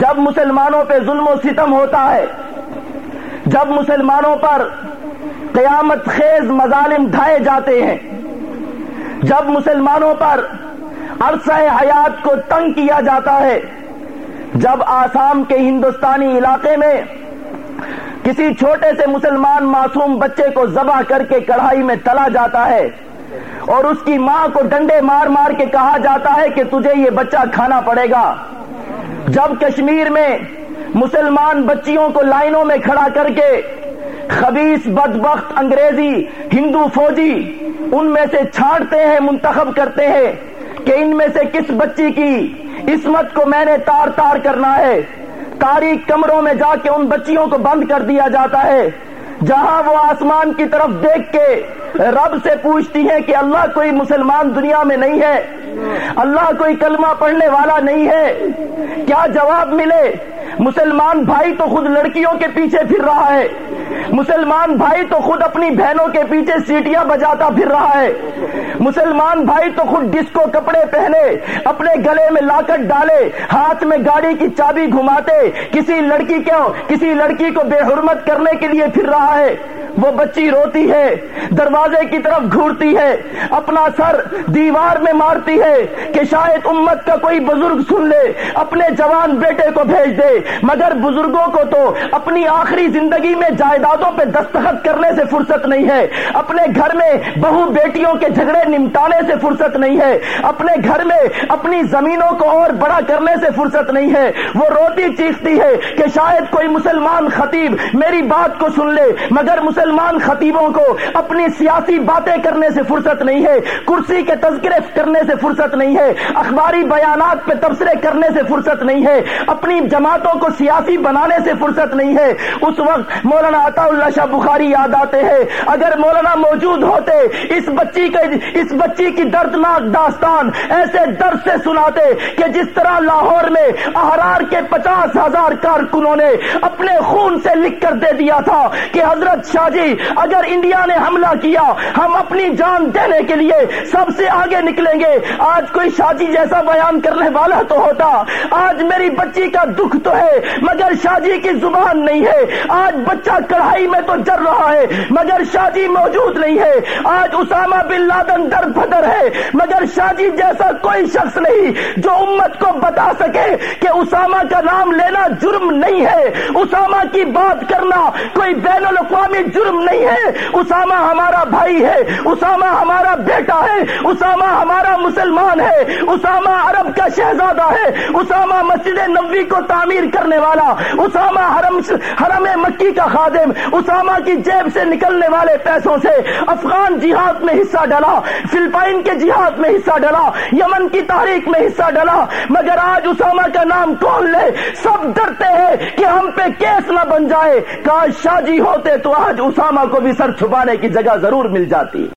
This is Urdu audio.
جب مسلمانوں پہ ظلم و ستم ہوتا ہے، جب مسلمانوں پر قیامت خیز مظالم ڈھائے جاتے ہیں، جب مسلمانوں پر عرصہ حیات کو تنگ کیا جاتا ہے، جب آسام کے ہندوستانی علاقے میں کسی چھوٹے سے مسلمان معصوم بچے کو ذبح کر کے کڑھائی میں تلا جاتا ہے اور اس کی ماں کو ڈنڈے مار مار کے کہا جاتا ہے کہ تجھے یہ بچہ کھانا پڑے گا۔ جب کشمیر میں مسلمان بچیوں کو لائنوں میں کھڑا کر کے خبیص بدبخت انگریزی ہندو فوجی ان میں سے چھانٹتے ہیں، منتخب کرتے ہیں کہ ان میں سے کس بچی کی عصمت کو میں نے تار تار کرنا ہے۔ تاریخ کمروں میں جا کے ان بچیوں کو بند کر دیا جاتا ہے۔ جہاں وہ آسمان کی طرف دیکھ کے رب سے پوچھتی ہیں کہ اللہ کوئی مسلمان دنیا میں نہیں ہے، اللہ کوئی کلمہ پڑھنے والا نہیں ہے، کیا جواب ملے؟ مسلمان بھائی تو خود لڑکیوں کے پیچھے پھر رہا ہے۔ مسلمان بھائی تو خود اپنی بہنوں کے پیچھے سیٹیاں بجاتا پھر رہا ہے۔ مسلمان بھائی تو خود ڈسکو کپڑے پہنے، اپنے گلے میں لاکٹ ڈالے، ہاتھ میں گاڑی کی چابی گھماتے، کسی لڑکی کو کسی لڑکی کو بے حرمت کرنے کے لیے پھر رہا ہے۔ وہ بچی روتی ہے، دروازے کی طرف گھورتی ہے، اپنا سر دیوار میں مارتی ہے کہ شاید امت کا کوئی بزرگ سن لے، اپنے جوان بیٹے کو بھیج دے۔ مگر بزرگوں کو تو اپنی آخری زندگی میں جائیدادوں پہ دستخط کرنے سے فرصت نہیں ہے۔ اپنے گھر میں بہو بیٹیوں کے جھگڑے نمٹانے سے فرصت نہیں ہے۔ اپنے گھر میں اپنی زمینوں کو اور بڑا کرنے سے فرصت نہیں ہے۔ وہ روتی چیختی ہے کہ شاید کوئی مسلمان خطیب میری بات کو سن لے، مگر مسلمان خطیبوں کو اپنی سیاسی باتیں کرنے سے فرصت نہیں ہے، کرسی کے تذکرے کرنے سے فرصت نہیں ہے، اخباری بیانات پہ تبصرے کرنے سے فرصت نہیں ہے، اپنی جماعتوں کو سیاسی بنانے سے فرصت نہیں ہے۔ اس وقت مولانا عطا اللہ شاہ بخاری یاد آتے ہیں۔ اگر مولانا موجود ہوتے، اس بچی کے، اس بچی کی دردناک داستان ایسے درد سے سناتے کہ جس طرح لاہور میں احرار کے پچاس ہزار کارکنوں نے اپنے خون سے لکھ کر دے دیا تھا کہ حضرت شاہ جی جی اگر انڈیا نے حملہ کیا، ہم اپنی جان دینے کے لیے سب سے آگے نکلیں گے۔ آج کوئی شاجی جیسا بیان کرنے والا تو ہوتا۔ آج میری بچی کا دکھ تو ہے، مگر شاجی کی زبان نہیں ہے۔ آج بچہ کڑھائی میں تو جر رہا ہے، مگر شاجی موجود نہیں ہے۔ آج اسامہ بن لادن در بدر ہے، مگر شاجی جیسا کوئی شخص نہیں جو امت کو بتا سکے کہ اسامہ کا نام لینا جرم نہیں ہے۔ اسامہ کی بات کرنا کوئی بین الاقوامی جرم نہیں ہے۔ اسامہ ہمارا بھائی ہے۔ اسامہ ہمارا بیٹا ہے۔ اسامہ ہمارا مسلمان ہے۔ اسامہ عرب کا شہزادہ ہے۔ اسامہ مسجد نبی کو تعمیر کرنے والا۔ اسامہ حرم حرم مکی کا خادم۔ اسامہ کی جیب سے نکلنے والے پیسوں سے افغان جہاد میں حصہ ڈالا۔ فلپائن کے جہاد میں حصہ ڈالا۔ یمن کی تاریخ میں حصہ ڈالا۔ مگر آج اسامہ کا نام کون لے۔ سب ڈرتے ہیں کہ ہم پہ کیس نہ بن جائے۔ کاش شاہ جی ہوتے تو آج اسامہ کو بھی سر چھپانے کی جگہ ضرور مل جاتی۔